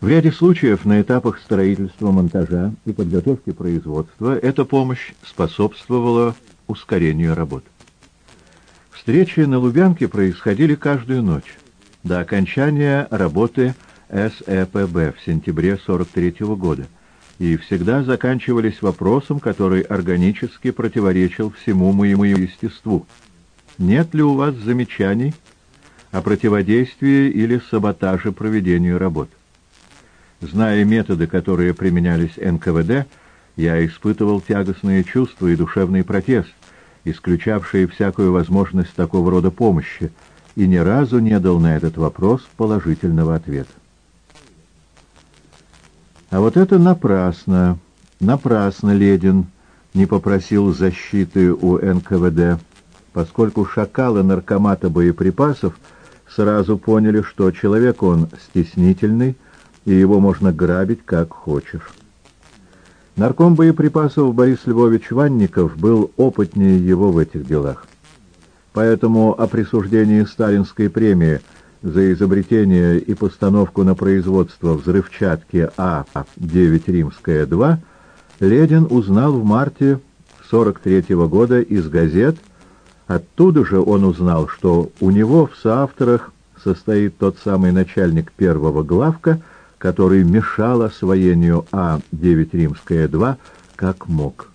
В ряде случаев на этапах строительства, монтажа и подготовки производства эта помощь способствовала ускорению работ. Встречи на Лубянке происходили каждую ночь, до окончания работы СЭПБ в сентябре 43 -го года, и всегда заканчивались вопросом, который органически противоречил всему моему естеству. Нет ли у вас замечаний о противодействии или саботаже проведению работ? Зная методы, которые применялись НКВД, я испытывал тягостные чувства и душевный протест, исключавшие всякую возможность такого рода помощи, и ни разу не дал на этот вопрос положительного ответа. А вот это напрасно, напрасно Ледин не попросил защиты у НКВД, поскольку шакалы наркомата боеприпасов сразу поняли, что человек он стеснительный, и его можно грабить как хочешь. Нарком боеприпасов Борис Львович Ванников был опытнее его в этих делах. Поэтому о присуждении сталинской премии за изобретение и постановку на производство взрывчатки А-9 Римская-2 Ледин узнал в марте 43 -го года из газет. Оттуда же он узнал, что у него в соавторах состоит тот самый начальник первого главка, который мешал освоению А-9 Римская-2 как мог.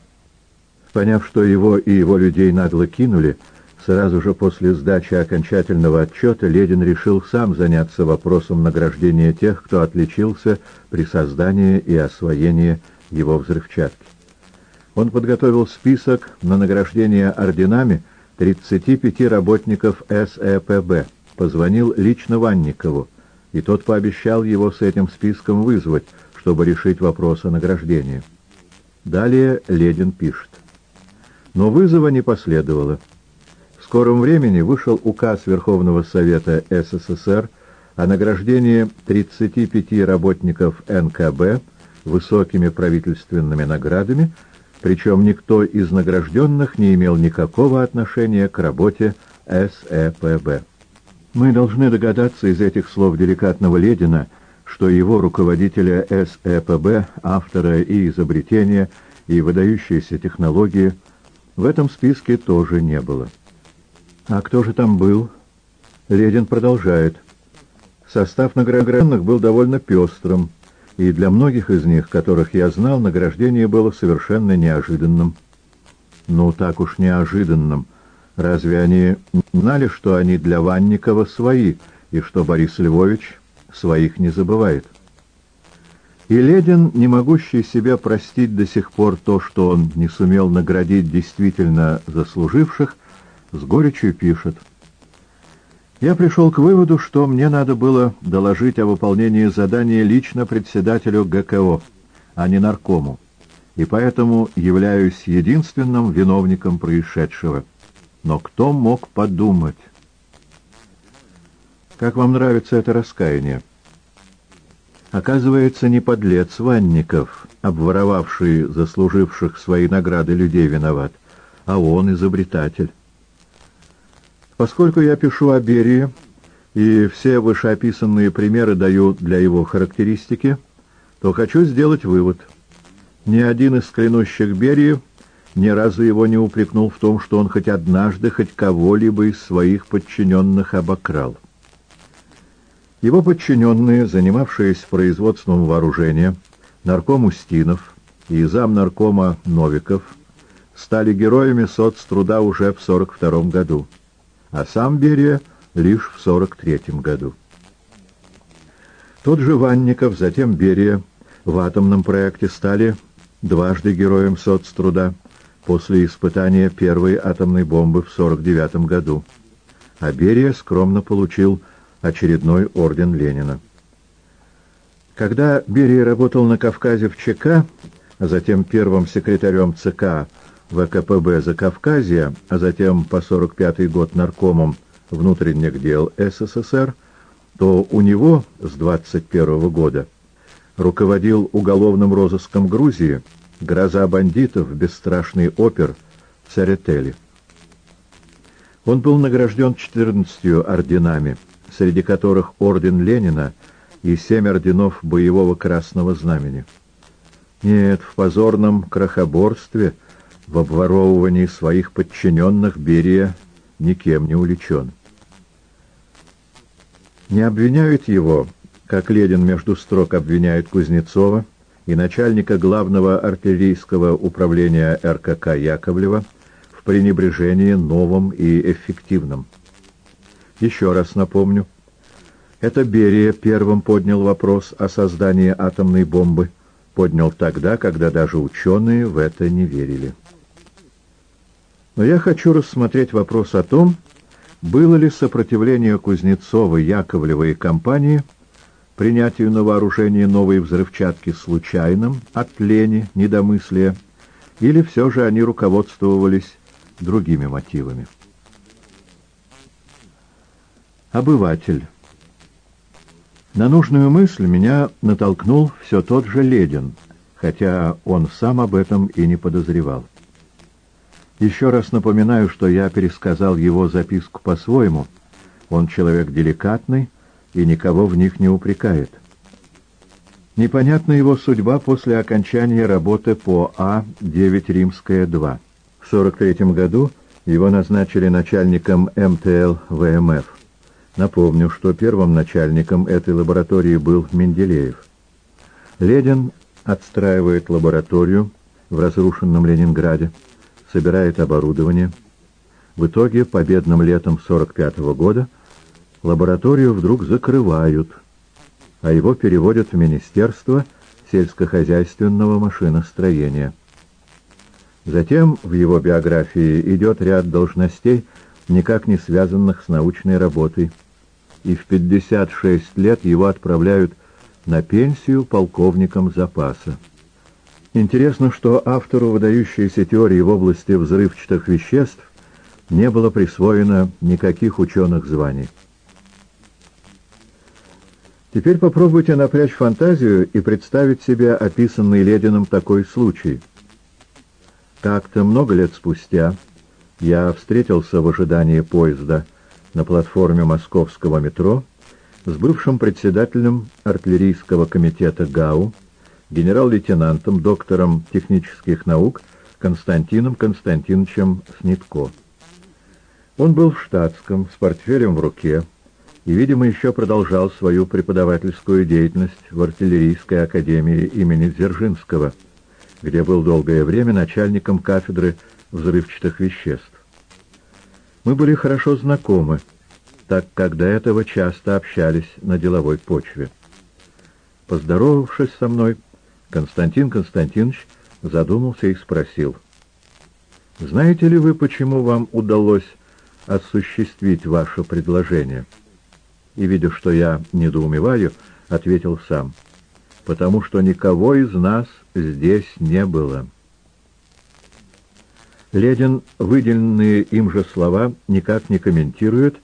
Поняв, что его и его людей нагло кинули, сразу же после сдачи окончательного отчета Ледин решил сам заняться вопросом награждения тех, кто отличился при создании и освоении его взрывчатки. Он подготовил список на награждение орденами 35 работников СЭПБ, позвонил лично Ванникову, и тот пообещал его с этим списком вызвать, чтобы решить вопрос о награждении. Далее Ледин пишет. Но вызова не последовало. В скором времени вышел указ Верховного Совета СССР о награждении 35 работников НКБ высокими правительственными наградами, причем никто из награжденных не имел никакого отношения к работе СЭПБ. Мы должны догадаться из этих слов деликатного Ледина, что его руководителя СЭПБ, автора и изобретения, и выдающиеся технологии в этом списке тоже не было. А кто же там был? Ледин продолжает. Состав награжденных был довольно пестрым, и для многих из них, которых я знал, награждение было совершенно неожиданным. Ну, так уж неожиданным, Разве они знали, что они для Ванникова свои, и что Борис Львович своих не забывает? И Ледин, не могущий себе простить до сих пор то, что он не сумел наградить действительно заслуживших, с горечью пишет. Я пришел к выводу, что мне надо было доложить о выполнении задания лично председателю ГКО, а не наркому, и поэтому являюсь единственным виновником происшедшего. Но кто мог подумать? Как вам нравится это раскаяние? Оказывается, не подлец Ванников, обворовавший заслуживших свои награды людей, виноват, а он изобретатель. Поскольку я пишу о Берии, и все вышеописанные примеры даю для его характеристики, то хочу сделать вывод. Ни один из клянущих Берии ни разу его не упрекнул в том, что он хоть однажды, хоть кого-либо из своих подчиненных обокрал. Его подчиненные, занимавшиеся производством вооружения, нарком Устинов и зам наркома Новиков, стали героями соцтруда уже в 42 году, а сам Берия лишь в 43 году. Тот же Ванников, затем Берия в атомном проекте стали дважды героем соцтруда, после испытания первой атомной бомбы в 1949 году, а Берия скромно получил очередной орден Ленина. Когда Берия работал на Кавказе в ЧК, а затем первым секретарем ЦК ВКПБ Закавказья, а затем по 45 год наркомом внутренних дел СССР, то у него с 21 года руководил уголовным розыском Грузии «Гроза бандитов», бесстрашный опер, Церетели. Он был награжден 14 орденами, среди которых орден Ленина и семь орденов боевого красного знамени. Нет, в позорном крохоборстве, в обворовывании своих подчиненных Берия никем не увлечен. Не обвиняют его, как Ледин между строк обвиняет Кузнецова и начальника главного артиллерийского управления РКК Яковлева в пренебрежении новым и эффективным. Еще раз напомню, это Берия первым поднял вопрос о создании атомной бомбы, поднял тогда, когда даже ученые в это не верили. Но я хочу рассмотреть вопрос о том, было ли сопротивление Кузнецова, Яковлева и компании принятию на вооружение новой взрывчатки случайным, от лени, недомыслия, или все же они руководствовались другими мотивами. Обыватель. На нужную мысль меня натолкнул все тот же Ледин, хотя он сам об этом и не подозревал. Еще раз напоминаю, что я пересказал его записку по-своему. Он человек деликатный и никого в них не упрекает. Непонятна его судьба после окончания работы по А-9 Римская-2. В 43 году его назначили начальником МТЛ ВМФ. Напомню, что первым начальником этой лаборатории был Менделеев. Ледин отстраивает лабораторию в разрушенном Ленинграде собирает оборудование. В итоге, победным летом 45 -го года, лабораторию вдруг закрывают, а его переводят в Министерство сельскохозяйственного машиностроения. Затем в его биографии идет ряд должностей, никак не связанных с научной работой, и в 56 лет его отправляют на пенсию полковником запаса. Интересно, что автору выдающейся теории в области взрывчатых веществ не было присвоено никаких ученых званий. Теперь попробуйте напрячь фантазию и представить себе описанный Лединым такой случай. Как-то много лет спустя я встретился в ожидании поезда на платформе московского метро с бывшим председателем артиллерийского комитета ГАУ генерал-лейтенантом, доктором технических наук Константином Константиновичем Снитко. Он был в штатском, с портфелем в руке, и, видимо, еще продолжал свою преподавательскую деятельность в артиллерийской академии имени Дзержинского, где был долгое время начальником кафедры взрывчатых веществ. Мы были хорошо знакомы, так как до этого часто общались на деловой почве. Поздоровавшись со мной, Константин Константинович задумался и спросил. «Знаете ли вы, почему вам удалось осуществить ваше предложение?» И, видя, что я недоумеваю, ответил сам. «Потому что никого из нас здесь не было». Ледин выделенные им же слова никак не комментирует,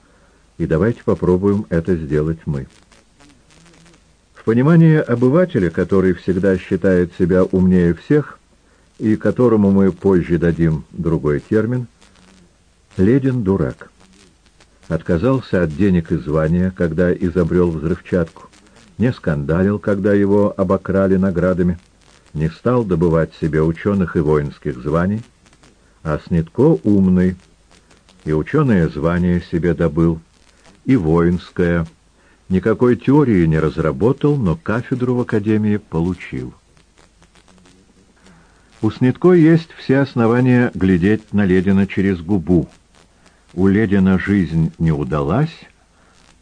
и давайте попробуем это сделать мы. В понимании обывателя, который всегда считает себя умнее всех, и которому мы позже дадим другой термин, Ледин дурак. Отказался от денег и звания, когда изобрел взрывчатку, не скандалил, когда его обокрали наградами, не стал добывать себе ученых и воинских званий, а Снитко умный, и ученое звание себе добыл, и воинское – Никакой теории не разработал, но кафедру в Академии получил. У Снитко есть все основания глядеть на Ледина через губу. У Ледина жизнь не удалась,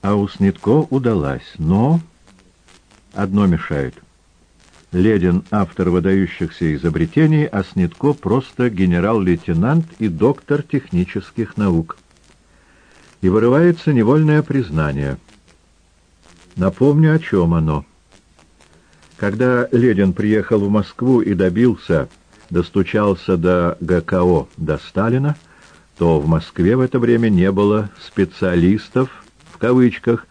а у Снитко удалась, но одно мешает. Ледин — автор выдающихся изобретений, а Снитко — просто генерал-лейтенант и доктор технических наук. И вырывается невольное признание — Напомню, о чем оно. Когда Ленин приехал в Москву и добился, достучался до ГКО, до Сталина, то в Москве в это время не было «специалистов», в кавычках,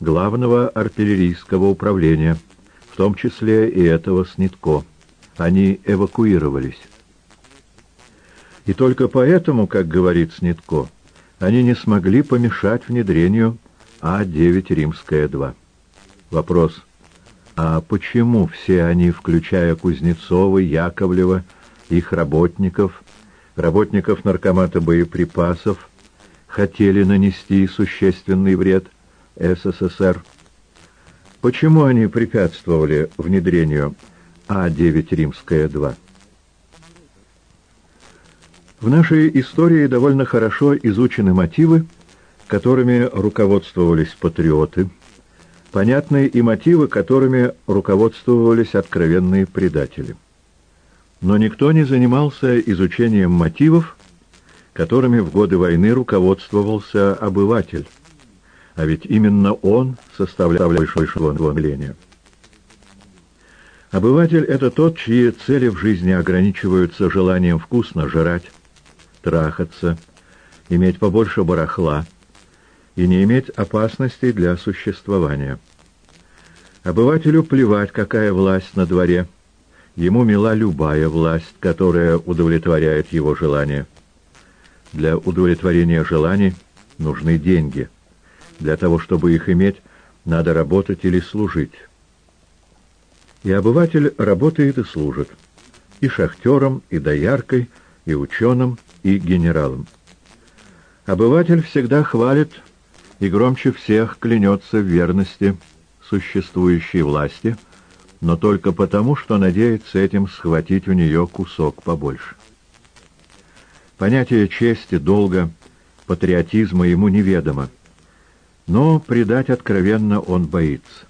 главного артиллерийского управления, в том числе и этого Снитко. Они эвакуировались. И только поэтому, как говорит Снитко, они не смогли помешать внедрению А-9 Римская-2. Вопрос, А почему все они, включая Кузнецова, Яковлева, их работников, работников наркомата боеприпасов, хотели нанести существенный вред СССР? Почему они препятствовали внедрению А9 Римская-2? В нашей истории довольно хорошо изучены мотивы, которыми руководствовались патриоты, понятны и мотивы, которыми руководствовались откровенные предатели. Но никто не занимался изучением мотивов, которыми в годы войны руководствовался обыватель, а ведь именно он составлял большое населения. Обыватель — это тот, чьи цели в жизни ограничиваются желанием вкусно жрать, трахаться, иметь побольше барахла и не иметь опасностей для существования. Обывателю плевать, какая власть на дворе. Ему мила любая власть, которая удовлетворяет его желания. Для удовлетворения желаний нужны деньги. Для того, чтобы их иметь, надо работать или служить. И обыватель работает и служит. И шахтером, и дояркой, и ученым, и генералом. Обыватель всегда хвалит и громче всех клянется в верности существующей власти, но только потому, что надеется этим схватить у нее кусок побольше. Понятие чести, долга, патриотизма ему неведомо, но предать откровенно он боится.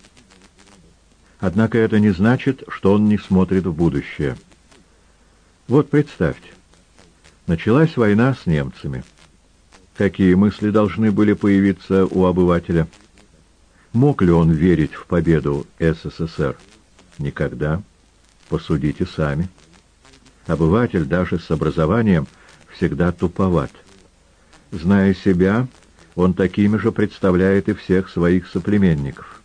Однако это не значит, что он не смотрит в будущее. Вот представьте, Началась война с немцами. Какие мысли должны были появиться у обывателя? Мог ли он верить в победу СССР? Никогда. Посудите сами. Обыватель даже с образованием всегда туповат. Зная себя, он такими же представляет и всех своих соплеменников.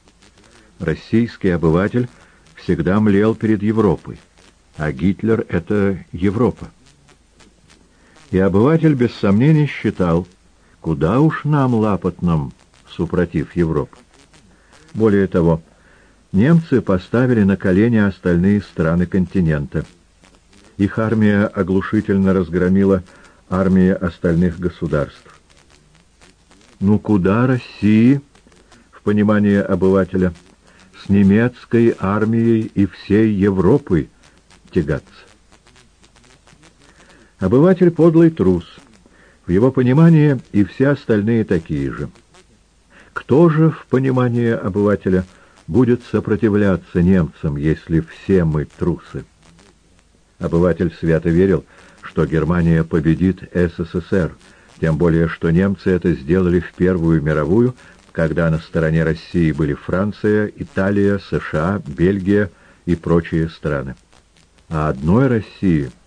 Российский обыватель всегда млел перед Европой, а Гитлер — это Европа. И обыватель без сомнений считал, куда уж нам, лапотным, супротив Европы. Более того, немцы поставили на колени остальные страны континента. Их армия оглушительно разгромила армии остальных государств. Ну куда России, в понимании обывателя, с немецкой армией и всей Европой тягаться? Обыватель — подлый трус. В его понимании и все остальные такие же. Кто же в понимании обывателя будет сопротивляться немцам, если все мы трусы? Обыватель свято верил, что Германия победит СССР, тем более что немцы это сделали в Первую мировую, когда на стороне России были Франция, Италия, США, Бельгия и прочие страны. А одной России —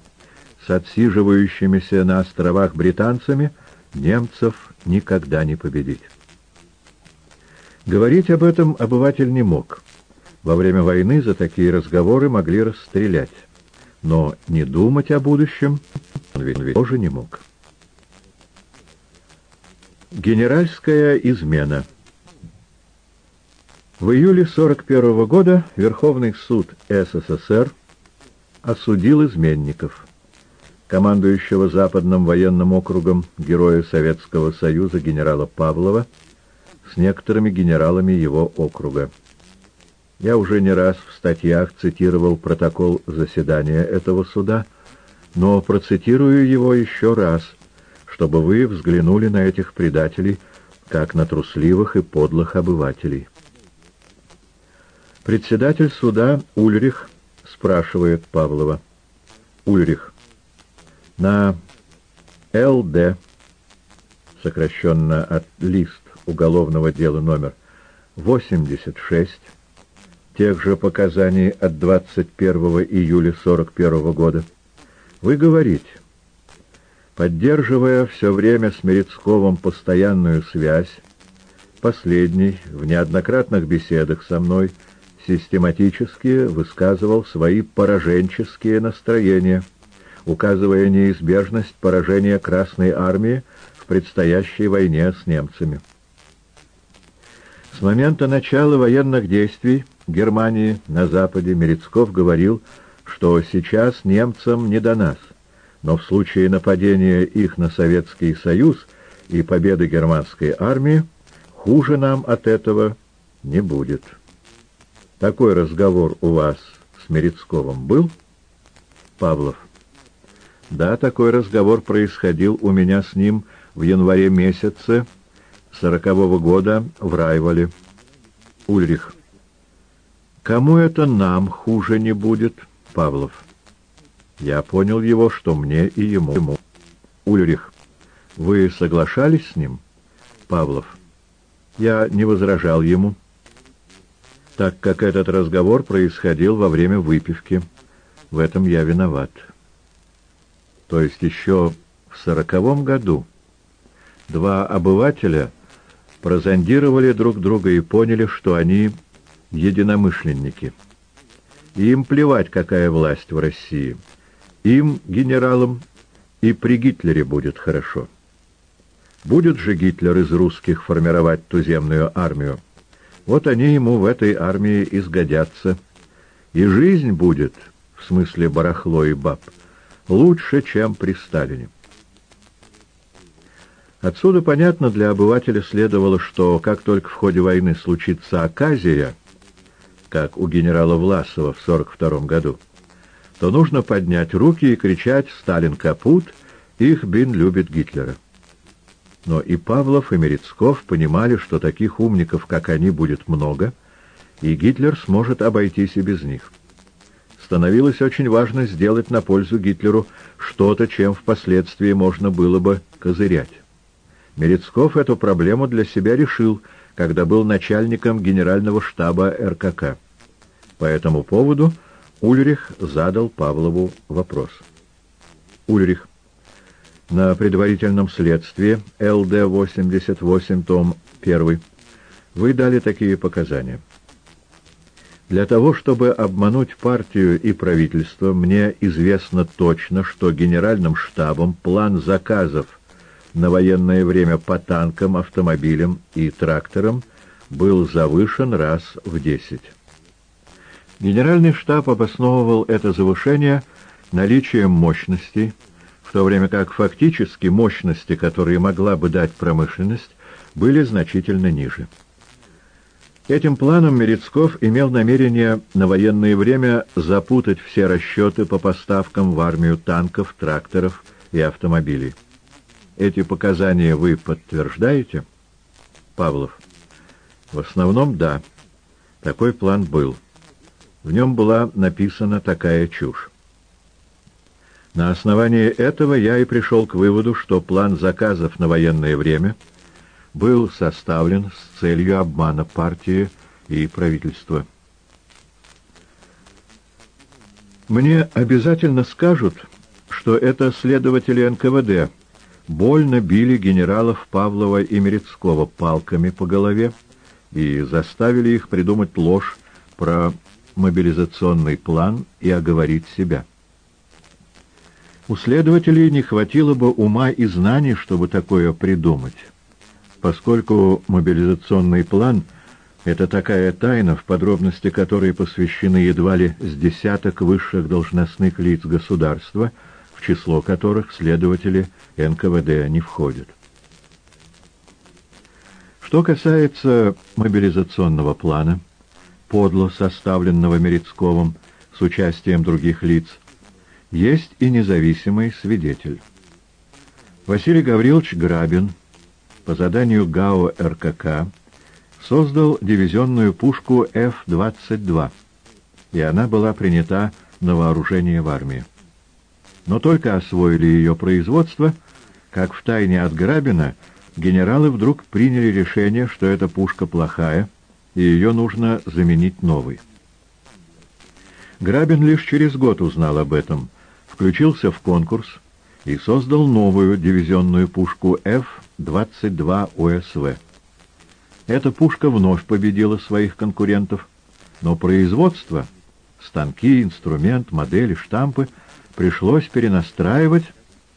с отсиживающимися на островах британцами немцев никогда не победить. Говорить об этом обыватель не мог. Во время войны за такие разговоры могли расстрелять. Но не думать о будущем он ведь тоже не мог. Генеральская измена В июле 41 -го года Верховный суд СССР осудил изменников командующего Западным военным округом героя Советского Союза генерала Павлова с некоторыми генералами его округа. Я уже не раз в статьях цитировал протокол заседания этого суда, но процитирую его еще раз, чтобы вы взглянули на этих предателей, как на трусливых и подлых обывателей. Председатель суда Ульрих спрашивает Павлова. Ульрих, на ЛД, сокращенно от лист уголовного дела номер 86, тех же показаний от 21 июля 41 года, вы говорите, поддерживая все время с Мерецковым постоянную связь, последний в неоднократных беседах со мной систематически высказывал свои пораженческие настроения – указывая неизбежность поражения Красной Армии в предстоящей войне с немцами. С момента начала военных действий Германии на западе Мерецков говорил, что сейчас немцам не до нас, но в случае нападения их на Советский Союз и победы германской армии хуже нам от этого не будет. Такой разговор у вас с Мерецковым был? Павлов. Да, такой разговор происходил у меня с ним в январе месяце сорокового года в Райвале. Ульрих. Кому это нам хуже не будет? Павлов. Я понял его, что мне и ему. Ульрих. Вы соглашались с ним? Павлов. Я не возражал ему, так как этот разговор происходил во время выпивки. В этом я виноват. То есть еще в сороковом году два обывателя прозондировали друг друга и поняли, что они единомышленники. им плевать, какая власть в России. Им, генералам, и при Гитлере будет хорошо. Будет же Гитлер из русских формировать туземную армию. Вот они ему в этой армии изгодятся. И жизнь будет, в смысле барахло и баб, лучше, чем при Сталине. Отсюда, понятно, для обывателя следовало, что как только в ходе войны случится оказия, как у генерала Власова в 42 году, то нужно поднять руки и кричать «Сталин капут!» «Их Бин любит Гитлера». Но и Павлов, и Мерецков понимали, что таких умников, как они, будет много, и Гитлер сможет обойтись и без них становилось очень важно сделать на пользу Гитлеру что-то, чем впоследствии можно было бы козырять. Мерецков эту проблему для себя решил, когда был начальником генерального штаба РКК. По этому поводу Ульрих задал Павлову вопрос. Ульрих. На предварительном следствии ЛД-88, том 1, вы дали такие показания. Для того, чтобы обмануть партию и правительство, мне известно точно, что генеральным штабом план заказов на военное время по танкам, автомобилям и тракторам был завышен раз в десять. Генеральный штаб обосновывал это завышение наличием мощностей, в то время как фактически мощности, которые могла бы дать промышленность, были значительно ниже. Этим планом Мерецков имел намерение на военное время запутать все расчеты по поставкам в армию танков, тракторов и автомобилей. Эти показания вы подтверждаете? Павлов. В основном, да. Такой план был. В нем была написана такая чушь. На основании этого я и пришел к выводу, что план заказов на военное время — был составлен с целью обмана партии и правительства. Мне обязательно скажут, что это следователи НКВД больно били генералов Павлова и Мерецкого палками по голове и заставили их придумать ложь про мобилизационный план и оговорить себя. У следователей не хватило бы ума и знаний, чтобы такое придумать поскольку мобилизационный план — это такая тайна, в подробности которой посвящены едва ли с десяток высших должностных лиц государства, в число которых следователи НКВД не входят. Что касается мобилизационного плана, подло составленного Мерецковым с участием других лиц, есть и независимый свидетель. Василий Гаврилович Грабин — по заданию ГАО РКК создал дивизионную пушку F-22, и она была принята на вооружение в армии. Но только освоили ее производство, как в тайне от Грабина генералы вдруг приняли решение, что эта пушка плохая, и ее нужно заменить новой. Грабин лишь через год узнал об этом, включился в конкурс и создал новую дивизионную пушку F 22 ОСВ. Эта пушка вновь победила своих конкурентов, но производство, станки, инструмент, модели, штампы пришлось перенастраивать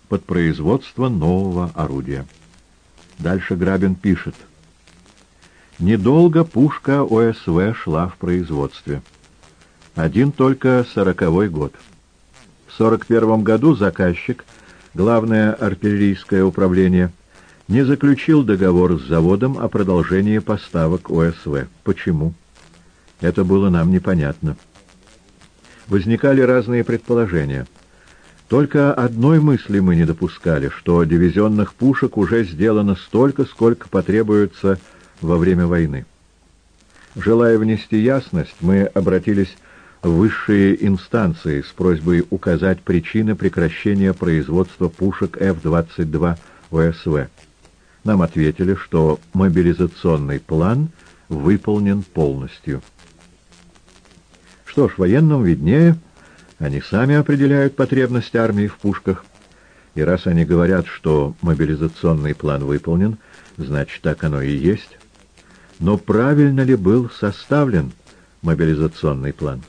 под производство нового орудия. Дальше Грабин пишет. Недолго пушка ОСВ шла в производстве. Один только сороковой год. В сорок первом году заказчик, главное артиллерийское управление, не заключил договор с заводом о продолжении поставок ОСВ. Почему? Это было нам непонятно. Возникали разные предположения. Только одной мысли мы не допускали, что дивизионных пушек уже сделано столько, сколько потребуется во время войны. Желая внести ясность, мы обратились в высшие инстанции с просьбой указать причины прекращения производства пушек F-22 ОСВ. Нам ответили, что мобилизационный план выполнен полностью. Что ж, военным виднее, они сами определяют потребность армии в пушках. И раз они говорят, что мобилизационный план выполнен, значит, так оно и есть. Но правильно ли был составлен мобилизационный план?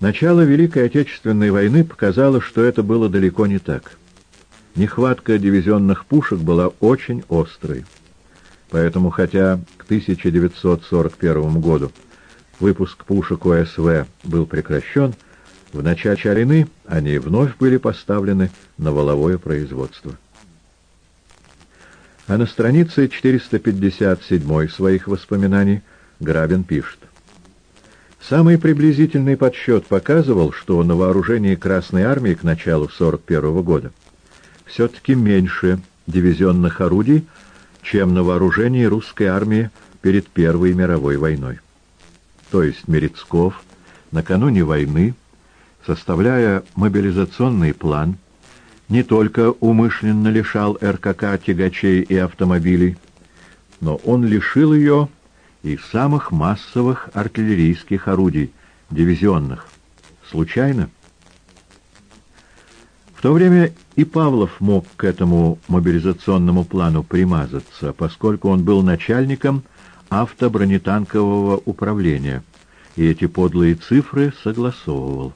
Начало Великой Отечественной войны показало, что это было далеко не так. Нехватка дивизионных пушек была очень острой. Поэтому, хотя к 1941 году выпуск пушек ОСВ был прекращен, в начале войны они вновь были поставлены на воловое производство. А на странице 457 своих воспоминаний Грабин пишет. Самый приблизительный подсчет показывал, что на вооружении Красной Армии к началу 1941 года все-таки меньше дивизионных орудий, чем на вооружении русской армии перед Первой мировой войной то есть Мерецков, накануне войны, составляя мобилизационный план, не только умышленно лишал РКК тягачей и автомобилей, но он лишил ее и самых массовых артиллерийских орудий, дивизионных. Случайно? В то время и Павлов мог к этому мобилизационному плану примазаться, поскольку он был начальником автобронетанкового управления, и эти подлые цифры согласовывал.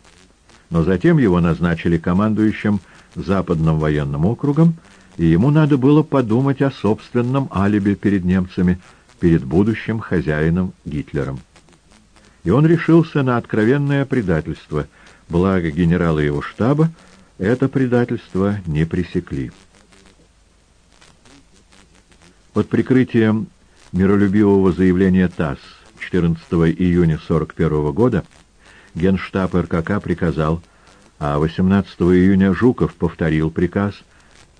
Но затем его назначили командующим Западным военным округом, и ему надо было подумать о собственном алиби перед немцами, перед будущим хозяином Гитлером. И он решился на откровенное предательство, благо генералы его штаба это предательство не пресекли. Под прикрытием миролюбивого заявления ТАСС 14 июня 1941 года Генштаб РКК приказал, а 18 июня Жуков повторил приказ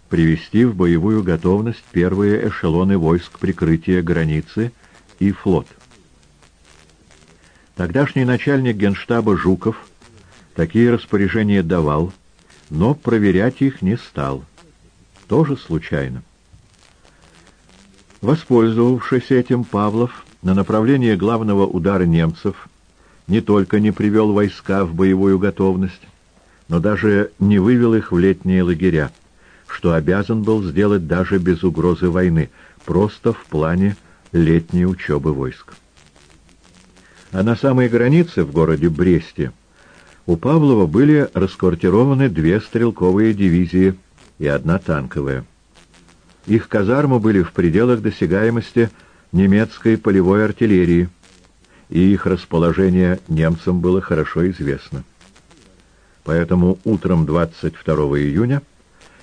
привести в боевую готовность первые эшелоны войск прикрытия границы и флот. Тогдашний начальник Генштаба Жуков такие распоряжения давал, но проверять их не стал. Тоже случайно. Воспользовавшись этим, Павлов на направление главного удара немцев не только не привел войска в боевую готовность, но даже не вывел их в летние лагеря, что обязан был сделать даже без угрозы войны, просто в плане летней учебы войск. А на самой границе, в городе Бресте, у Павлова были расквартированы две стрелковые дивизии и одна танковая. Их казармы были в пределах досягаемости немецкой полевой артиллерии, и их расположение немцам было хорошо известно. Поэтому утром 22 июня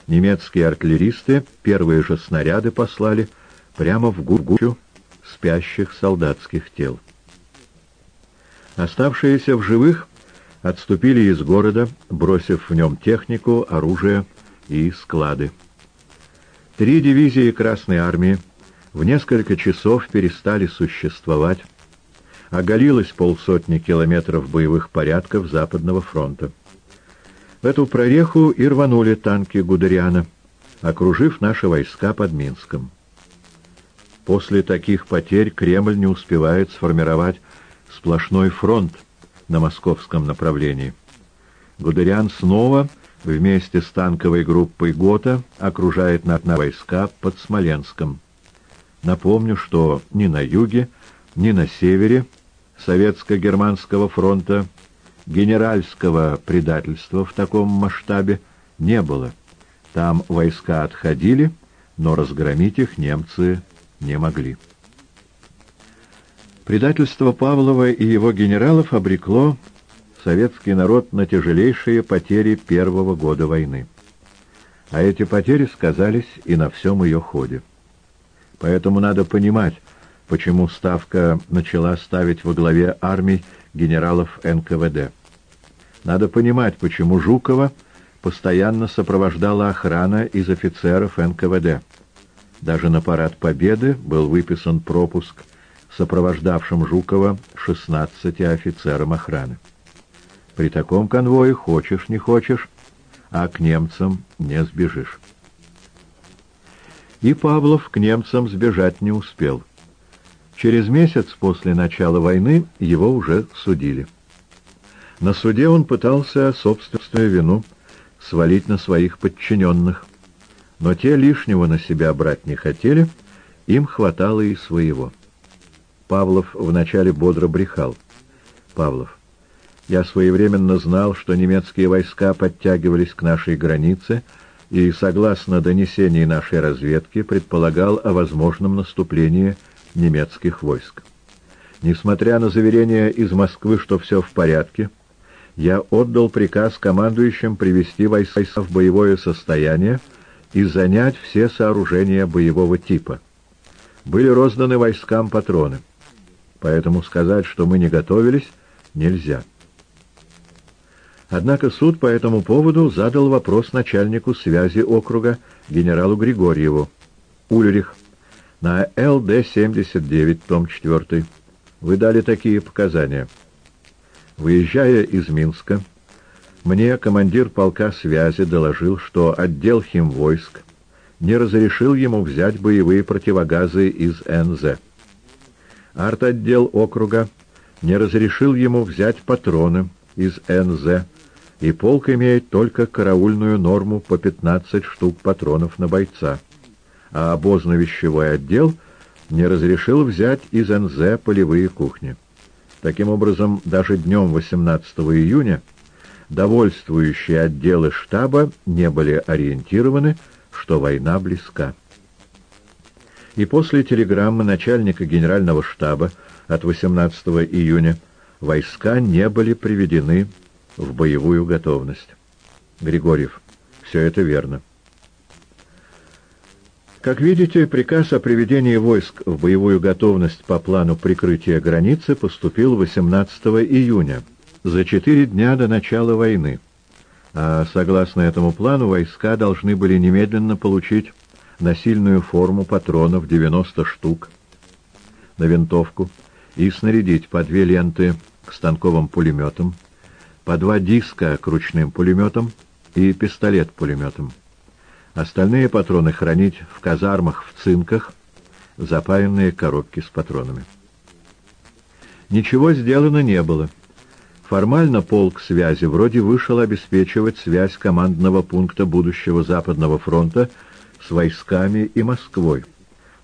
немецкие артиллеристы первые же снаряды послали прямо в гургучу спящих солдатских тел. Оставшиеся в живых отступили из города, бросив в нем технику, оружие и склады. Три дивизии Красной Армии в несколько часов перестали существовать. Оголилось полсотни километров боевых порядков Западного фронта. В эту прореху и рванули танки Гудериана, окружив наши войска под Минском. После таких потерь Кремль не успевает сформировать сплошной фронт на московском направлении. Гудериан снова вместе с танковой группой ГОТА окружает НАТО войска под Смоленском. Напомню, что ни на юге, ни на севере Советско-Германского фронта генеральского предательства в таком масштабе не было. Там войска отходили, но разгромить их немцы не могли. Предательство Павлова и его генералов обрекло советский народ на тяжелейшие потери первого года войны. А эти потери сказались и на всем ее ходе. Поэтому надо понимать, почему Ставка начала ставить во главе армий генералов НКВД. Надо понимать, почему Жукова постоянно сопровождала охрана из офицеров НКВД. Даже на парад Победы был выписан пропуск сопровождавшим Жукова 16 офицерам охраны. При таком конвое хочешь не хочешь, а к немцам не сбежишь. И Павлов к немцам сбежать не успел. Через месяц после начала войны его уже судили. На суде он пытался собственную вину свалить на своих подчиненных, но те лишнего на себя брать не хотели, им хватало и своего. Павлов вначале бодро брехал. Павлов. Я своевременно знал, что немецкие войска подтягивались к нашей границе и, согласно донесению нашей разведки, предполагал о возможном наступлении немецких войск. Несмотря на заверения из Москвы, что все в порядке, я отдал приказ командующим привести войска в боевое состояние и занять все сооружения боевого типа. Были розданы войскам патроны. Поэтому сказать, что мы не готовились, нельзя. Однако суд по этому поводу задал вопрос начальнику связи округа генералу Григорьеву. Ульрих, на ЛД-79, том 4. Вы дали такие показания. Выезжая из Минска, мне командир полка связи доложил, что отдел химвойск не разрешил ему взять боевые противогазы из НЗ. Артотдел округа не разрешил ему взять патроны из НЗ, и полк имеет только караульную норму по 15 штук патронов на бойца, а обозно-вещевой отдел не разрешил взять из НЗ полевые кухни. Таким образом, даже днем 18 июня довольствующие отделы штаба не были ориентированы, что война близка. И после телеграммы начальника генерального штаба от 18 июня войска не были приведены в боевую готовность. Григорьев. Все это верно. Как видите, приказ о приведении войск в боевую готовность по плану прикрытия границы поступил 18 июня, за четыре дня до начала войны. А согласно этому плану, войска должны были немедленно получить насильную форму патронов 90 штук на винтовку и снарядить по две ленты к станковым пулеметам, по два диска к ручным пулеметам и пистолет-пулеметам. Остальные патроны хранить в казармах в цинках, запаянные коробки с патронами. Ничего сделано не было. Формально полк связи вроде вышел обеспечивать связь командного пункта будущего Западного фронта с войсками и Москвой.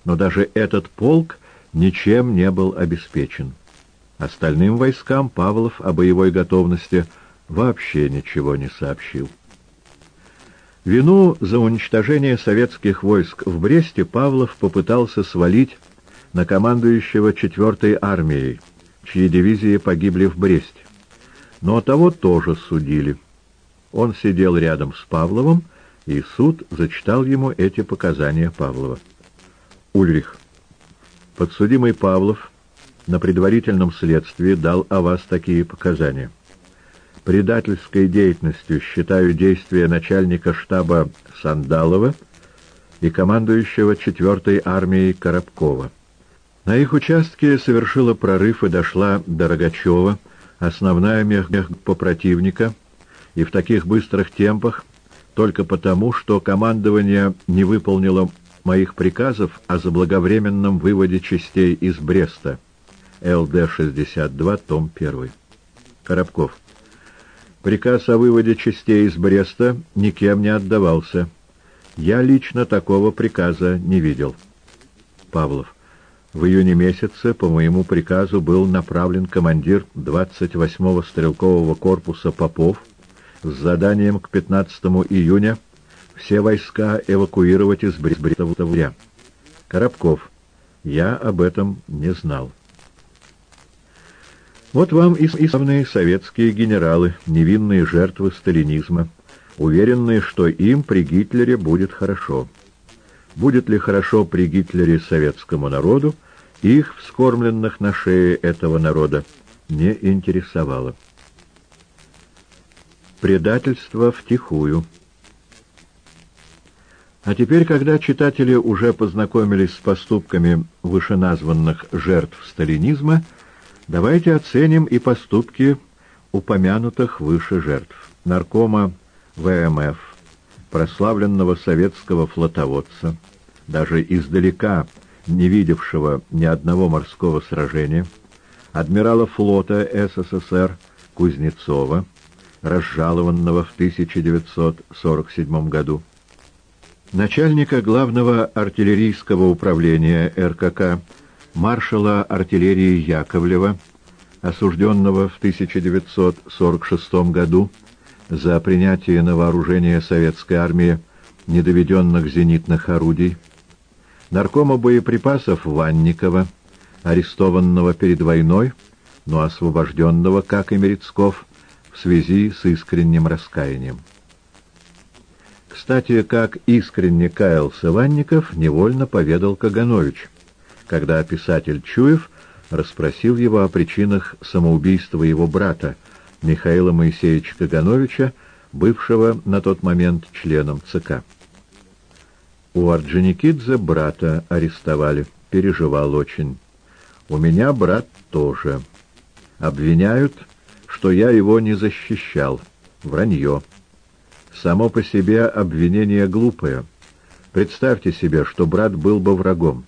Но даже этот полк ничем не был обеспечен. Остальным войскам Павлов о боевой готовности вообще ничего не сообщил. Вину за уничтожение советских войск в Бресте Павлов попытался свалить на командующего 4-й армией, чьи дивизии погибли в Бресте. Но того тоже судили. Он сидел рядом с Павловым, и суд зачитал ему эти показания Павлова. Ульрих. Подсудимый Павлов на предварительном следствии дал о вас такие показания. Предательской деятельностью считаю действия начальника штаба Сандалова и командующего 4-й армией Коробкова. На их участке совершила прорыв и дошла до Рогачева, основная по противника, и в таких быстрых темпах только потому, что командование не выполнило моих приказов о заблаговременном выводе частей из Бреста. ЛД-62, том 1. Коробков. Приказ о выводе частей из Бреста никем не отдавался. Я лично такого приказа не видел. Павлов. В июне месяце по моему приказу был направлен командир 28-го стрелкового корпуса Попов с заданием к 15 июня все войска эвакуировать из Брестовля. Коробков. Я об этом не знал. Вот вам и славные советские генералы, невинные жертвы сталинизма, уверенные, что им при Гитлере будет хорошо. Будет ли хорошо при Гитлере советскому народу, их, вскормленных на шее этого народа, не интересовало. Предательство втихую. А теперь, когда читатели уже познакомились с поступками вышеназванных жертв сталинизма, давайте оценим и поступки упомянутых выше жертв. Наркома ВМФ, прославленного советского флотоводца, даже издалека не видевшего ни одного морского сражения, адмирала флота СССР Кузнецова, разжалованного в 1947 году, начальника главного артиллерийского управления РКК маршала артиллерии Яковлева, осужденного в 1946 году за принятие на вооружение советской армии недоведенных зенитных орудий, наркома боеприпасов Ванникова, арестованного перед войной, но освобожденного, как и Мерецков, в связи с искренним раскаянием. Кстати, как искренне каялся Ванников, невольно поведал Каганович, когда писатель Чуев расспросил его о причинах самоубийства его брата, Михаила Моисеевича Кагановича, бывшего на тот момент членом ЦК. У Орджоникидзе брата арестовали, переживал очень. У меня брат тоже. Обвиняют, что я его не защищал. Вранье. Само по себе обвинение глупое. Представьте себе, что брат был бы врагом.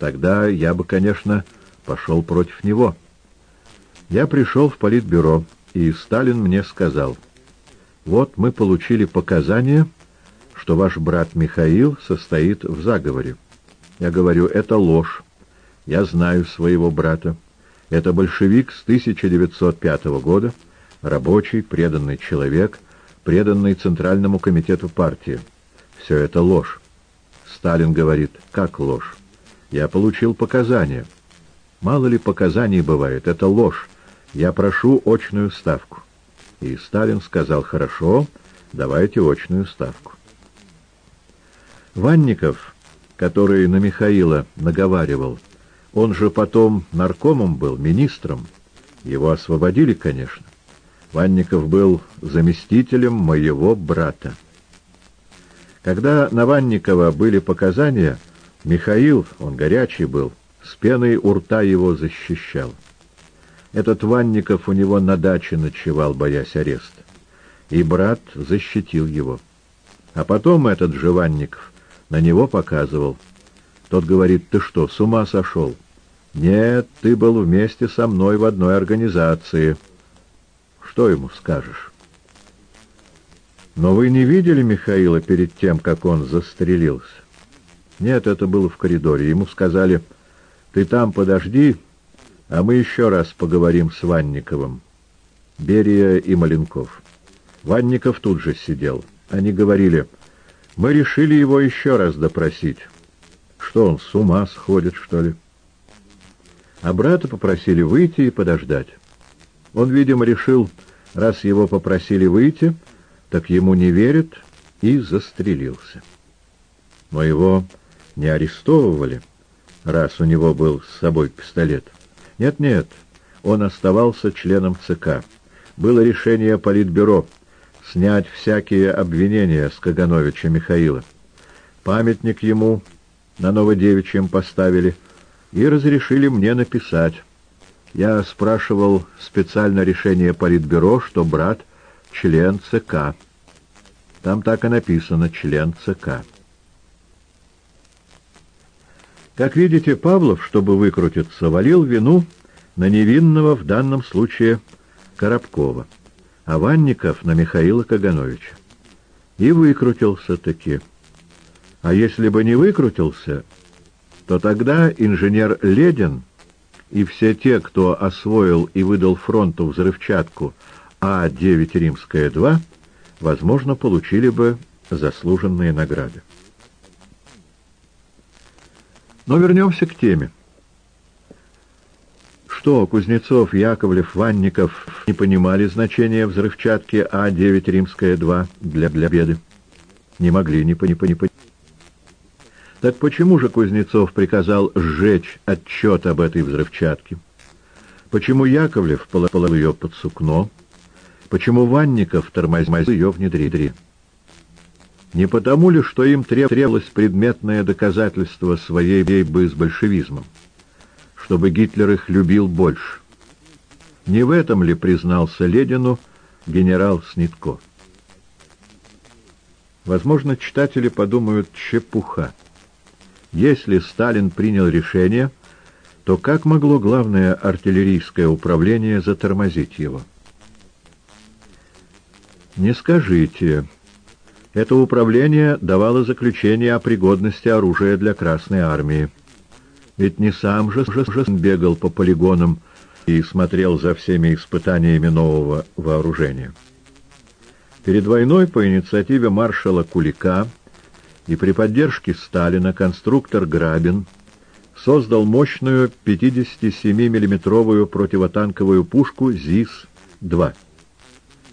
Тогда я бы, конечно, пошел против него. Я пришел в политбюро, и Сталин мне сказал, «Вот мы получили показания, что ваш брат Михаил состоит в заговоре. Я говорю, это ложь. Я знаю своего брата. Это большевик с 1905 года, рабочий, преданный человек — преданный Центральному комитету партии. Все это ложь. Сталин говорит, как ложь? Я получил показания. Мало ли показаний бывает, это ложь. Я прошу очную ставку. И Сталин сказал, хорошо, давайте очную ставку. Ванников, который на Михаила наговаривал, он же потом наркомом был, министром. Его освободили, конечно. Ванников был заместителем моего брата. Когда на Ванникова были показания, Михаил, он горячий был, с пеной у рта его защищал. Этот Ванников у него на даче ночевал, боясь ареста. И брат защитил его. А потом этот же Ванников на него показывал. Тот говорит, ты что, с ума сошел? Нет, ты был вместе со мной в одной организации — что ему скажешь? Но вы не видели Михаила перед тем, как он застрелился? Нет, это было в коридоре. Ему сказали, ты там подожди, а мы еще раз поговорим с Ванниковым. Берия и Маленков. Ванников тут же сидел. Они говорили, мы решили его еще раз допросить. Что он, с ума сходит, что ли? А брата попросили выйти и подождать. Он, видимо, решил, раз его попросили выйти, так ему не верят, и застрелился. Но его не арестовывали, раз у него был с собой пистолет. Нет-нет, он оставался членом ЦК. Было решение Политбюро снять всякие обвинения с Кагановича Михаила. Памятник ему на Новодевичьем поставили и разрешили мне написать я спрашивал специально решение Политбюро, что брат — член ЦК. Там так и написано «член ЦК». Как видите, Павлов, чтобы выкрутиться, валил вину на невинного в данном случае Коробкова, а Ванников на Михаила Кагановича. И выкрутился-таки. А если бы не выкрутился, то тогда инженер Ледин и все те, кто освоил и выдал фронту взрывчатку А-9 Римская-2, возможно, получили бы заслуженные награды. Но вернемся к теме. Что, Кузнецов, Яковлев, Ванников не понимали значения взрывчатки А9 Римская-2 для, для беды? Не могли не понимать. Так почему же Кузнецов приказал сжечь отчет об этой взрывчатке? Почему Яковлев положил ее под сукно? Почему Ванников тормозил ее внедрить? Не потому ли, что им требовалось предметное доказательство своей борьбы с большевизмом? Чтобы Гитлер их любил больше? Не в этом ли признался Ленину генерал Снитко? Возможно, читатели подумают «чепуха». Если Сталин принял решение, то как могло главное артиллерийское управление затормозить его? Не скажите. Это управление давало заключение о пригодности оружия для Красной Армии. Ведь не сам же, же, бегал по полигонам и смотрел за всеми испытаниями нового вооружения. Перед войной по инициативе маршала Кулика и при поддержке Сталина конструктор Грабин создал мощную 57 миллиметровую противотанковую пушку ЗИС-2.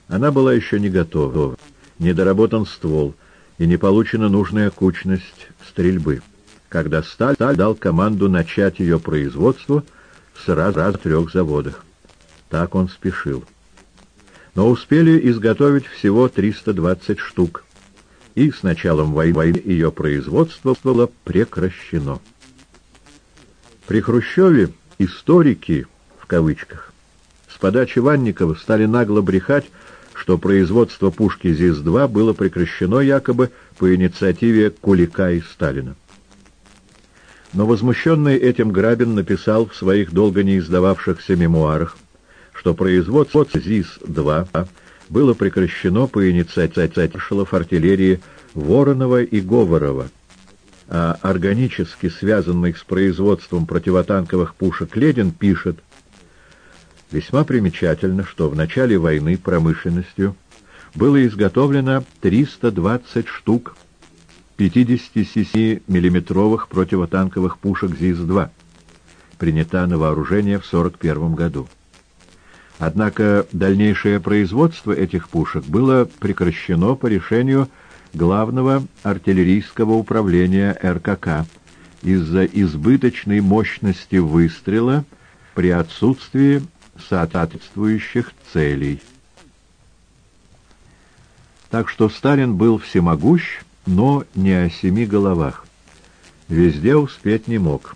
Она была еще не готова, недоработан ствол и не получена нужная кучность стрельбы, когда Сталин дал команду начать ее производство сразу в трех заводах. Так он спешил. Но успели изготовить всего 320 штук, и с началом войны ее производство было прекращено. При Хрущеве «историки» в кавычках с подачи Ванникова стали нагло брехать, что производство пушки ЗИС-2 было прекращено якобы по инициативе Кулика и Сталина. Но возмущенный этим Грабин написал в своих долго не издававшихся мемуарах, что производство ЗИС-2 было прекращено по инициативе маршалов артиллерии Воронова и Говорова, а органически связанный с производством противотанковых пушек Ледин пишет, Весьма примечательно, что в начале войны промышленностью было изготовлено 320 штук 57 миллиметровых противотанковых пушек ЗИС-2, принята на вооружение в 1941 году. Однако дальнейшее производство этих пушек было прекращено по решению Главного артиллерийского управления РКК из-за избыточной мощности выстрела при отсутствии соответствующих целей. Так что Сталин был всемогущ, но не о семи головах. Везде успеть не мог.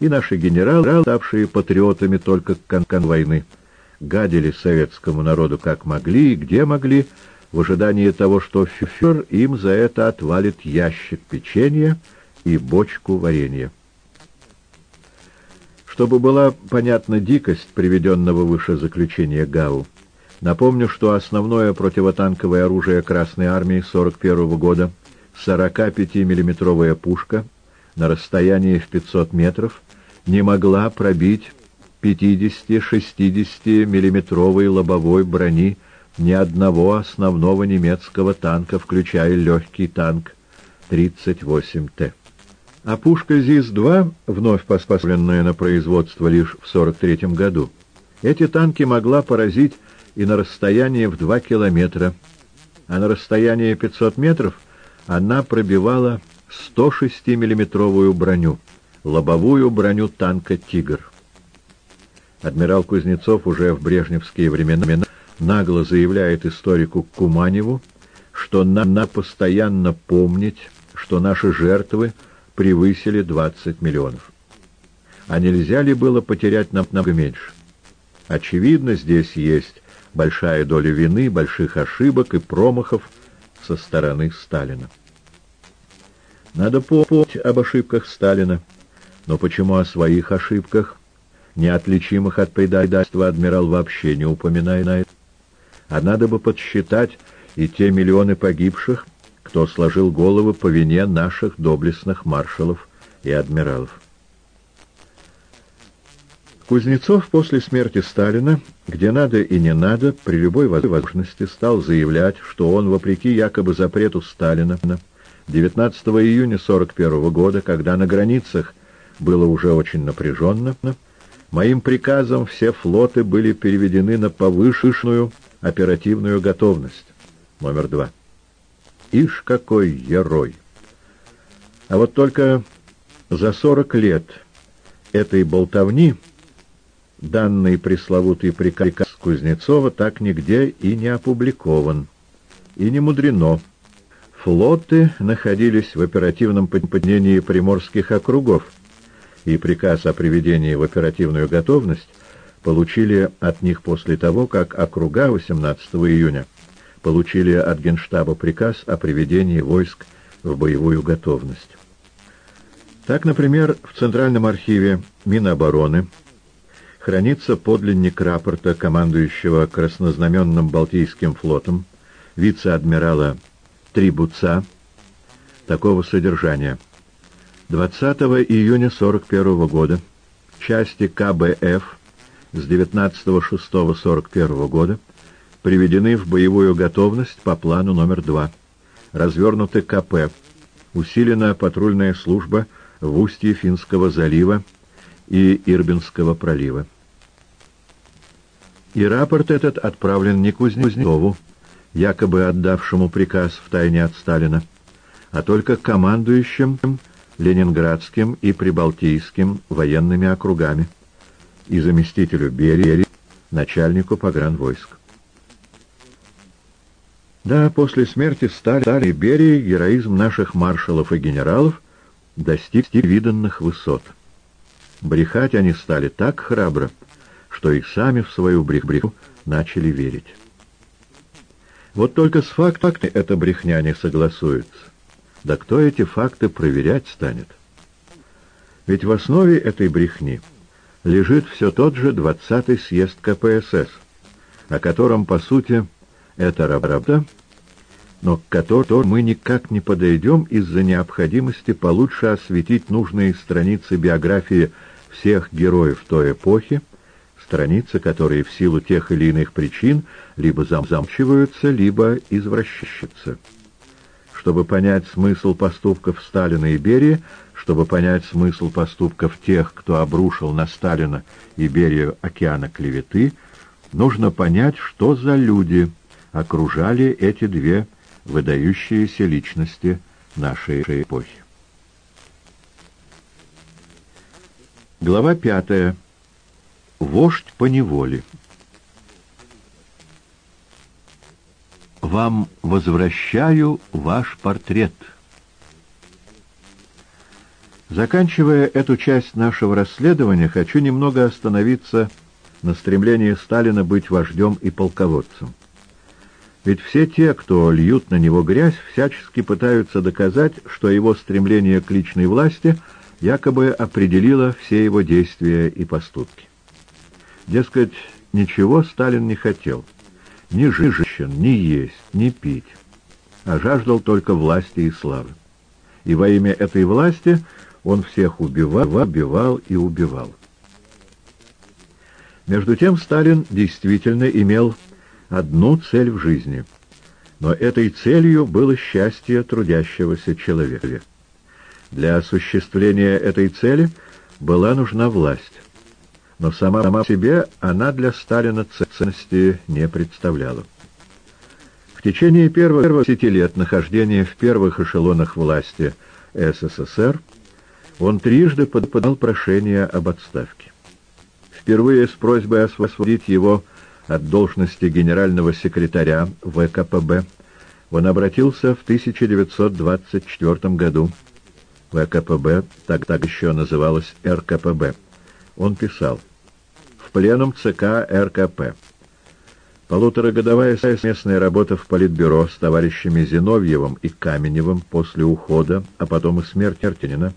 И наши генералы, ставшие патриотами только к концу войны, гадили советскому народу как могли и где могли, в ожидании того, что фюрер им за это отвалит ящик печенья и бочку варенья. Чтобы была понятна дикость приведенного выше заключения ГАУ, напомню, что основное противотанковое оружие Красной Армии 41 -го года, 45 миллиметровая пушка на расстоянии в 500 метров, не могла пробить 50-60 миллиметровой лобовой брони ни одного основного немецкого танка, включая легкий танк 38Т. А пушка ЗИС-2, вновь поставленная на производство лишь в 43 году, эти танки могла поразить и на расстоянии в 2 километра, а на расстоянии 500 метров она пробивала 106 миллиметровую броню, лобовую броню танка «Тигр». Адмирал Кузнецов уже в брежневские времена нагло заявляет историку Куманеву, что нам надо постоянно помнить, что наши жертвы превысили 20 миллионов. А нельзя ли было потерять намного меньше? Очевидно, здесь есть большая доля вины, больших ошибок и промахов со стороны Сталина. Надо помнить об ошибках Сталина, но почему о своих ошибках, неотличимых от предательства, адмирал вообще не упоминает? а надо бы подсчитать и те миллионы погибших, кто сложил головы по вине наших доблестных маршалов и адмиралов. Кузнецов после смерти Сталина, где надо и не надо, при любой возможности стал заявлять, что он, вопреки якобы запрету Сталина, 19 июня 1941 года, когда на границах было уже очень напряженно, Моим приказом все флоты были переведены на повышенную оперативную готовность. Номер два. Ишь, какой герой! А вот только за сорок лет этой болтовни данный пресловутый приказ Кузнецова так нигде и не опубликован. И не мудрено. Флоты находились в оперативном подчинении приморских округов, и приказ о приведении в оперативную готовность получили от них после того, как округа 18 июня получили от Генштаба приказ о приведении войск в боевую готовность. Так, например, в Центральном архиве Минобороны хранится подлинник рапорта командующего краснознаменным Балтийским флотом вице-адмирала Трибуца такого содержания. 20 июня 41 года части КБФ с 19.06.41 года приведены в боевую готовность по плану номер 2. Развернуты КП. Усилена патрульная служба в устье Финского залива и Ирбинского пролива. И рапорт этот отправлен не Кузнецову, якобы отдавшему приказ в тайне от Сталина, а только командующим Ленинградским и Прибалтийским военными округами и заместителю Берии, начальнику погранвойск. Да, после смерти Сталина и Берии героизм наших маршалов и генералов достиг виданных высот. Брехать они стали так храбро, что и сами в свою брех-бреху начали верить. Вот только с фактами эта брехня не согласуется. Да кто эти факты проверять станет? Ведь в основе этой брехни лежит все тот же 20-й съезд КПСС, о котором, по сути, это работа, но к которой мы никак не подойдем из-за необходимости получше осветить нужные страницы биографии всех героев той эпохи, страницы, которые в силу тех или иных причин либо замчиваются, либо извращаются. Чтобы понять смысл поступков Сталина и Берии, чтобы понять смысл поступков тех, кто обрушил на Сталина и Берию океана клеветы, нужно понять, что за люди окружали эти две выдающиеся личности нашей эпохи. Глава пятая. Вождь по неволе. Вам возвращаю ваш портрет. Заканчивая эту часть нашего расследования, хочу немного остановиться на стремлении Сталина быть вождем и полководцем. Ведь все те, кто льют на него грязь, всячески пытаются доказать, что его стремление к личной власти якобы определило все его действия и поступки. Дескать, ничего Сталин не хотел. Ни женщин, ни есть, ни пить. А жаждал только власти и славы. И во имя этой власти он всех убивал, убивал и убивал. Между тем Сталин действительно имел одну цель в жизни. Но этой целью было счастье трудящегося человека. Для осуществления этой цели была нужна власть но сама по себе она для Сталина ценности не представляла. В течение первых десяти лет нахождения в первых эшелонах власти СССР он трижды подал прошение об отставке. Впервые с просьбой освободить его от должности генерального секретаря ВКПБ он обратился в 1924 году. ВКПБ так, так еще называлось РКПБ он писал «В пленум ЦК РКП». Полуторагодовая совместная работа в Политбюро с товарищами Зиновьевым и Каменевым после ухода, а потом и смерти Артинина,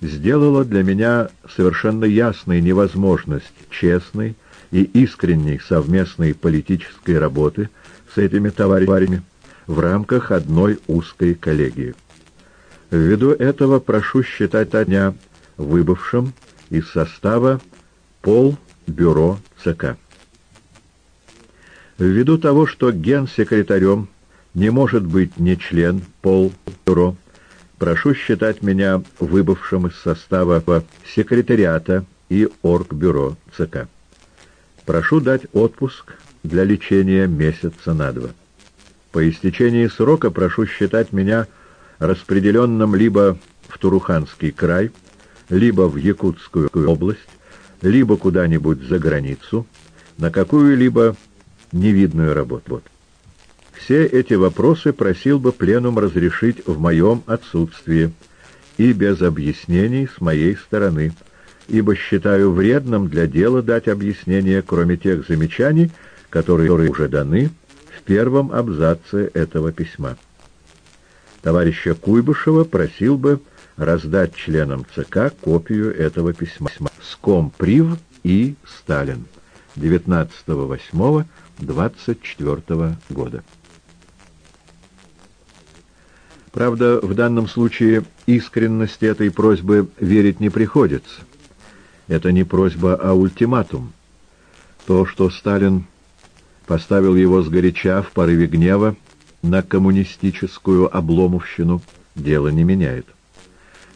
сделала для меня совершенно ясной невозможность честной и искренней совместной политической работы с этими товарищами в рамках одной узкой коллегии. Ввиду этого прошу считать дня выбывшим из состава Полбюро ЦК. Ввиду того, что генсекретарем не может быть не член Полбюро, прошу считать меня выбывшим из состава секретариата и Оргбюро ЦК. Прошу дать отпуск для лечения месяца на два. По истечении срока прошу считать меня распределенным либо в Туруханский край, либо в Якутскую область, либо куда-нибудь за границу, на какую-либо невидную работу. Все эти вопросы просил бы пленум разрешить в моем отсутствии и без объяснений с моей стороны, ибо считаю вредным для дела дать объяснения, кроме тех замечаний, которые уже даны в первом абзаце этого письма. Товарища Куйбышева просил бы раздать членам ЦК копию этого письма. Скомприв и Сталин. 19.08.24 года. Правда, в данном случае искренности этой просьбы верить не приходится. Это не просьба, а ультиматум. То, что Сталин поставил его сгоряча в порыве гнева на коммунистическую обломовщину, дело не меняет.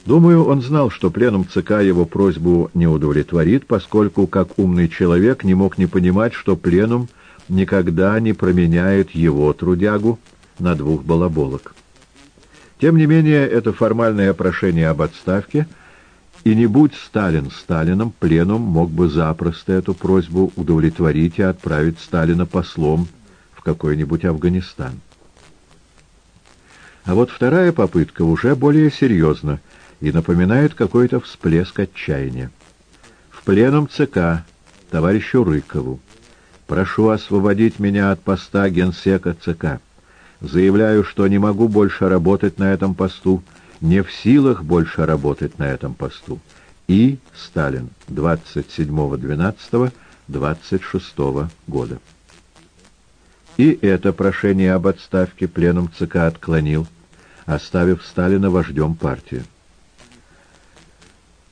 Думаю, он знал, что пленум ЦК его просьбу не удовлетворит, поскольку, как умный человек, не мог не понимать, что пленум никогда не променяет его трудягу на двух балаболок. Тем не менее, это формальное прошение об отставке, и не будь Сталин Сталином, пленум мог бы запросто эту просьбу удовлетворить и отправить Сталина послом в какой-нибудь Афганистан. А вот вторая попытка уже более серьезна и напоминает какой-то всплеск отчаяния. В пленум ЦК товарищу Рыкову. Прошу освободить меня от поста генсека ЦК. Заявляю, что не могу больше работать на этом посту, не в силах больше работать на этом посту. И Сталин, 27.12.26 года. И это прошение об отставке пленум ЦК отклонил, оставив Сталина вождем партии.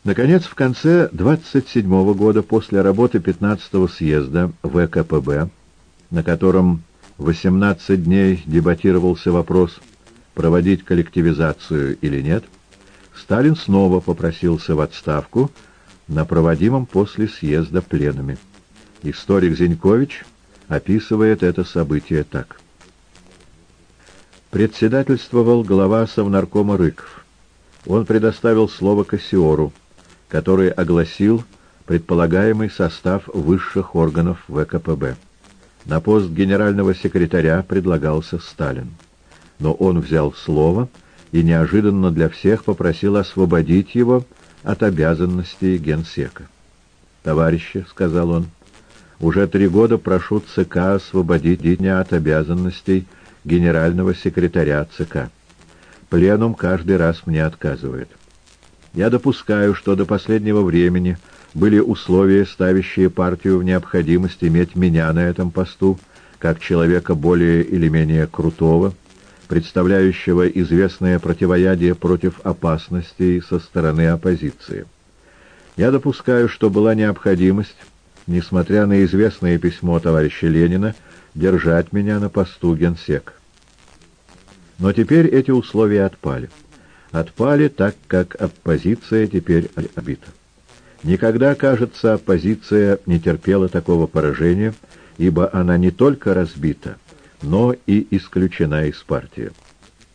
Наконец, в конце 27 года, после работы 15-го съезда ВКПБ, на котором 18 дней дебатировался вопрос, проводить коллективизацию или нет, Сталин снова попросился в отставку на проводимом после съезда пленуме. Историк Зинькович описывает это событие так. Председательствовал глава Совнаркома Рыков. Он предоставил слово Кассиору, который огласил предполагаемый состав высших органов ВКПБ. На пост генерального секретаря предлагался Сталин. Но он взял слово и неожиданно для всех попросил освободить его от обязанностей генсека. «Товарищи», — сказал он, — «уже три года прошу ЦК освободить меня от обязанностей генерального секретаря ЦК. Пленум каждый раз мне отказывает. Я допускаю, что до последнего времени были условия, ставящие партию в необходимость иметь меня на этом посту, как человека более или менее крутого, представляющего известное противоядие против опасностей со стороны оппозиции. Я допускаю, что была необходимость, несмотря на известное письмо товарища Ленина, держать меня на посту генсек. Но теперь эти условия отпали. Отпали, так как оппозиция теперь обита. Никогда, кажется, оппозиция не терпела такого поражения, ибо она не только разбита, но и исключена из партии.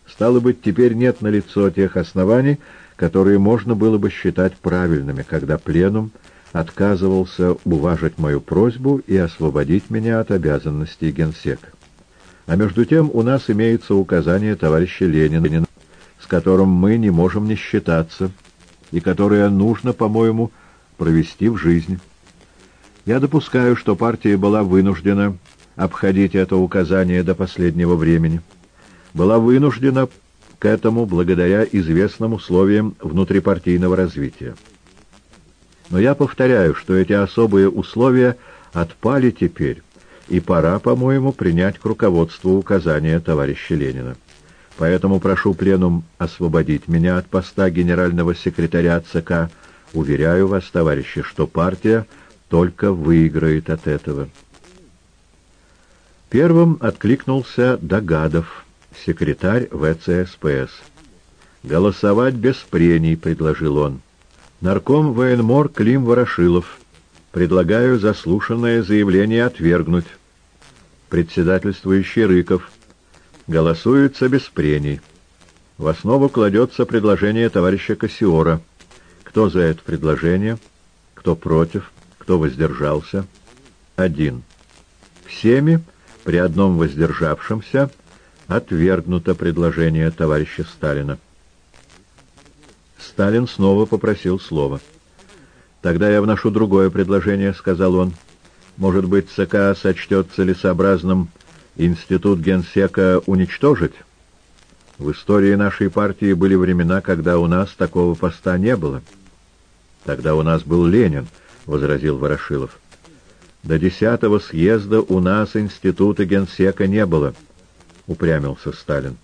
Стало быть, теперь нет на лицо тех оснований, которые можно было бы считать правильными, когда пленум отказывался уважить мою просьбу и освободить меня от обязанностей генсека. А между тем у нас имеется указание товарища Ленина, с которым мы не можем не считаться, и которое нужно, по-моему, провести в жизнь. Я допускаю, что партия была вынуждена обходить это указание до последнего времени. Была вынуждена к этому благодаря известным условиям внутрипартийного развития. Но я повторяю, что эти особые условия отпали теперь, и пора, по-моему, принять к руководству указания товарища Ленина. Поэтому прошу Пленум освободить меня от поста генерального секретаря ЦК Уверяю вас, товарищи, что партия только выиграет от этого. Первым откликнулся Догадов, секретарь ВЦСПС. «Голосовать без прений», — предложил он. Нарком военмор Клим Ворошилов. Предлагаю заслушанное заявление отвергнуть. Председательствующий Рыков. Голосуется без прений. В основу кладется предложение товарища Кассиора. Кто за это предложение? Кто против? Кто воздержался? Один. Всеми, при одном воздержавшемся, отвергнуто предложение товарища Сталина. Сталин снова попросил слова. «Тогда я вношу другое предложение», — сказал он. «Может быть, ЦК сочтет целесообразным институт генсека уничтожить?» В истории нашей партии были времена, когда у нас такого поста не было. Тогда у нас был Ленин, — возразил Ворошилов. До десятого съезда у нас института генсека не было, — упрямился Сталин.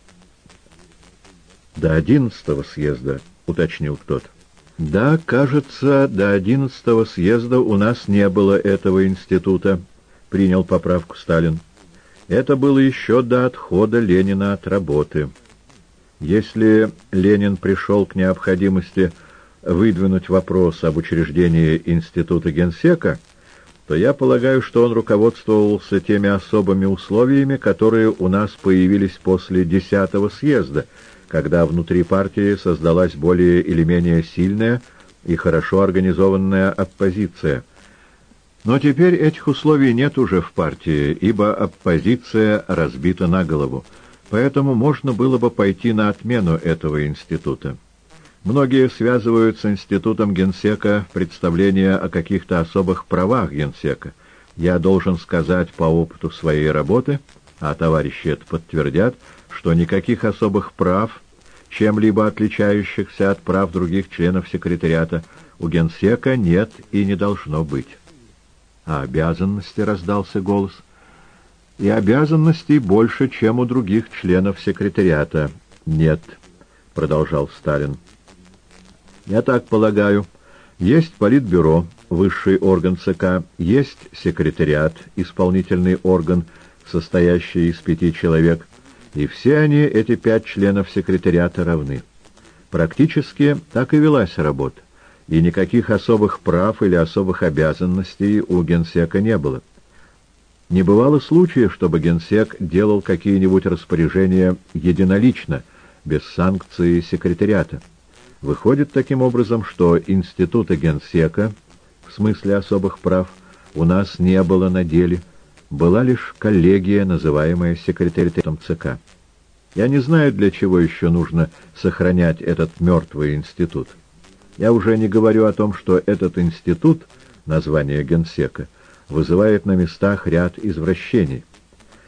До одиннадцатого съезда, — уточнил кто-то. Да, кажется, до одиннадцатого съезда у нас не было этого института, — принял поправку Сталин. Это было еще до отхода Ленина от работы. Если Ленин пришел к необходимости выдвинуть вопрос об учреждении Института Генсека, то я полагаю, что он руководствовался теми особыми условиями, которые у нас появились после десятого съезда, когда внутри партии создалась более или менее сильная и хорошо организованная оппозиция. Но теперь этих условий нет уже в партии, ибо оппозиция разбита на голову. Поэтому можно было бы пойти на отмену этого института. Многие связывают с институтом генсека представления о каких-то особых правах генсека. Я должен сказать по опыту своей работы, а товарищи это подтвердят, что никаких особых прав, чем-либо отличающихся от прав других членов секретариата, у генсека нет и не должно быть. А обязанности раздался голос — и обязанностей больше, чем у других членов секретариата. Нет, — продолжал Сталин. Я так полагаю. Есть политбюро, высший орган ЦК, есть секретариат, исполнительный орган, состоящий из пяти человек, и все они, эти пять членов секретариата, равны. Практически так и велась работа, и никаких особых прав или особых обязанностей у генсека не было. Не бывало случая, чтобы генсек делал какие-нибудь распоряжения единолично, без санкции секретариата. Выходит таким образом, что института генсека, в смысле особых прав, у нас не было на деле, была лишь коллегия, называемая секретариатом ЦК. Я не знаю, для чего еще нужно сохранять этот мертвый институт. Я уже не говорю о том, что этот институт, название генсека, вызывает на местах ряд извращений.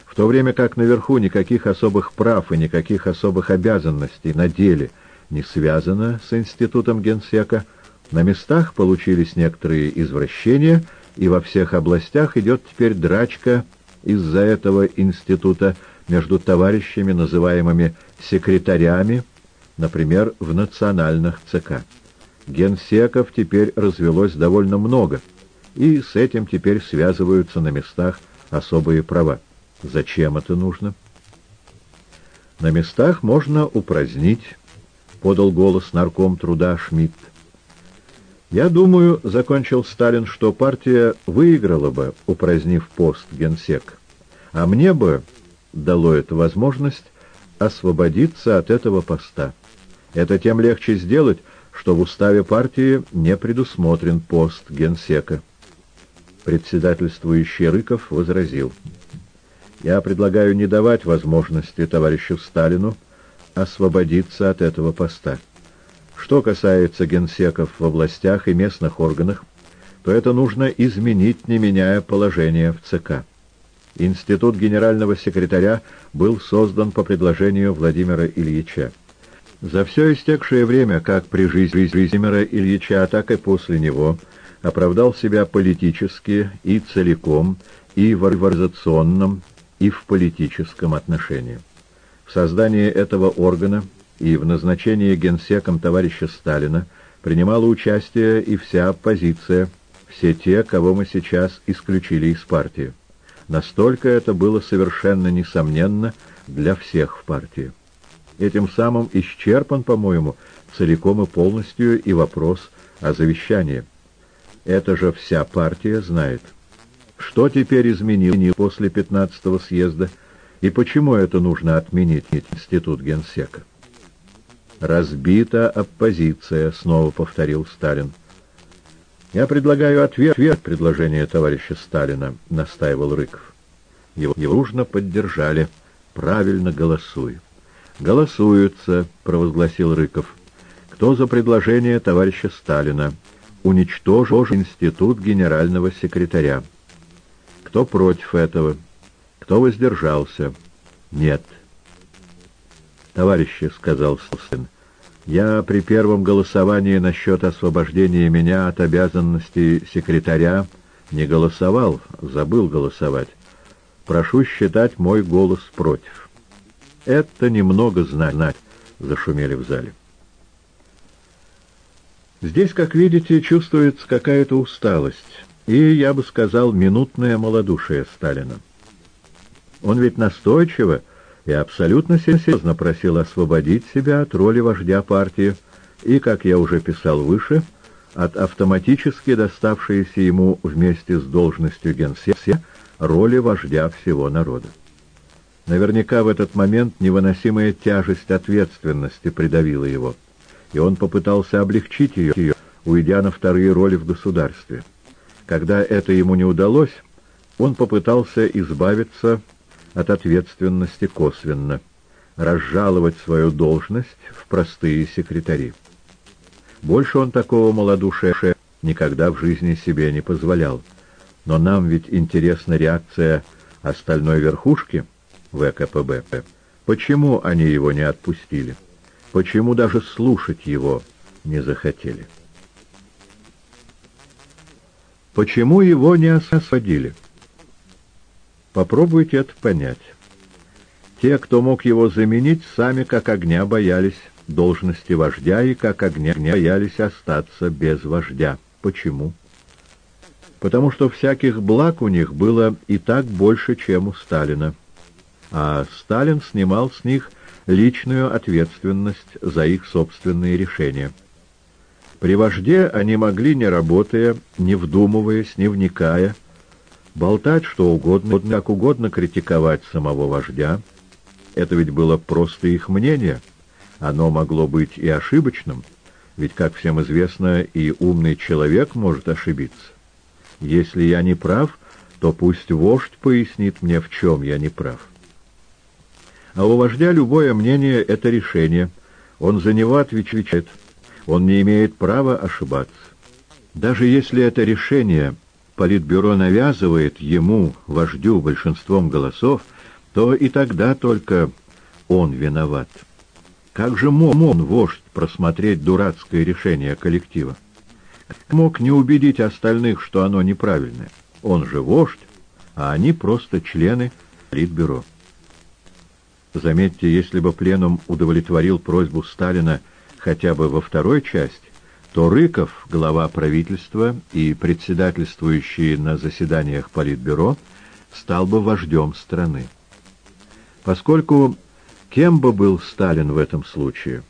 В то время как наверху никаких особых прав и никаких особых обязанностей на деле не связано с институтом генсека, на местах получились некоторые извращения, и во всех областях идет теперь драчка из-за этого института между товарищами, называемыми секретарями, например, в национальных ЦК. Генсеков теперь развелось довольно много — и с этим теперь связываются на местах особые права. Зачем это нужно? На местах можно упразднить, подал голос нарком труда Шмидт. Я думаю, закончил Сталин, что партия выиграла бы, упразднив пост генсек, а мне бы дало это возможность освободиться от этого поста. Это тем легче сделать, что в уставе партии не предусмотрен пост генсека. Председательствующий Рыков возразил. «Я предлагаю не давать возможности товарищу Сталину освободиться от этого поста. Что касается генсеков в областях и местных органах, то это нужно изменить, не меняя положение в ЦК. Институт генерального секретаря был создан по предложению Владимира Ильича. За все истекшее время, как при жизни Владимира Ильича, так и после него – оправдал себя политически и целиком, и в организационном, и в политическом отношении. В создании этого органа и в назначении генсеком товарища Сталина принимала участие и вся оппозиция, все те, кого мы сейчас исключили из партии. Настолько это было совершенно несомненно для всех в партии. Этим самым исчерпан, по-моему, целиком и полностью и вопрос о завещании. Это же вся партия знает. Что теперь изменилось после 15-го съезда, и почему это нужно отменить институт генсека? «Разбита оппозиция», — снова повторил Сталин. «Я предлагаю ответ, предложение товарища Сталина», — настаивал Рыков. Его дружно поддержали. «Правильно голосуй». «Голосуются», — провозгласил Рыков. «Кто за предложение товарища Сталина? Уничтожить институт генерального секретаря». Кто против этого? Кто воздержался? Нет. Товарищи, — сказал Сталин, — я при первом голосовании насчет освобождения меня от обязанностей секретаря не голосовал, забыл голосовать. Прошу считать мой голос против. Это немного знать, — зашумели в зале. Здесь, как видите, чувствуется какая-то усталость и, я бы сказал, минутное малодушие Сталина. Он ведь настойчиво и абсолютно серьезно просил освободить себя от роли вождя партии и, как я уже писал выше, от автоматически доставшейся ему вместе с должностью генсека роли вождя всего народа. Наверняка в этот момент невыносимая тяжесть ответственности придавила его, и он попытался облегчить ее, уйдя на вторые роли в государстве. Когда это ему не удалось, он попытался избавиться от ответственности косвенно, разжаловать свою должность в простые секретари. Больше он такого малодушия никогда в жизни себе не позволял. Но нам ведь интересна реакция остальной верхушки ВКПБ. Почему они его не отпустили? Почему даже слушать его не захотели? Почему его не освободили? Попробуйте это понять. Те, кто мог его заменить, сами как огня боялись должности вождя и как огня боялись остаться без вождя. Почему? Потому что всяких благ у них было и так больше, чем у Сталина. А Сталин снимал с них личную ответственность за их собственные решения. При вожде они могли, не работая, не вдумываясь, не вникая, болтать что угодно, как угодно критиковать самого вождя. Это ведь было просто их мнение. Оно могло быть и ошибочным, ведь, как всем известно, и умный человек может ошибиться. Если я не прав, то пусть вождь пояснит мне, в чем я не прав. А у вождя любое мнение — это решение. Он за него отвечает — он не имеет права ошибаться. Даже если это решение Политбюро навязывает ему, вождю, большинством голосов, то и тогда только он виноват. Как же мог он, вождь, просмотреть дурацкое решение коллектива? Мог не убедить остальных, что оно неправильное? Он же вождь, а они просто члены Политбюро. Заметьте, если бы пленум удовлетворил просьбу Сталина хотя бы во второй части, то Рыков, глава правительства и председательствующий на заседаниях Политбюро, стал бы вождем страны. Поскольку кем бы был Сталин в этом случае?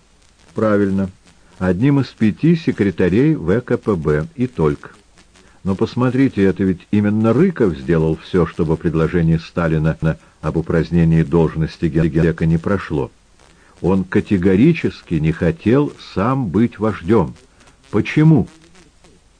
Правильно, одним из пяти секретарей ВКПБ и только. Но посмотрите, это ведь именно Рыков сделал все, чтобы предложение Сталина об упразднении должности генсека не прошло. Он категорически не хотел сам быть вождем. Почему?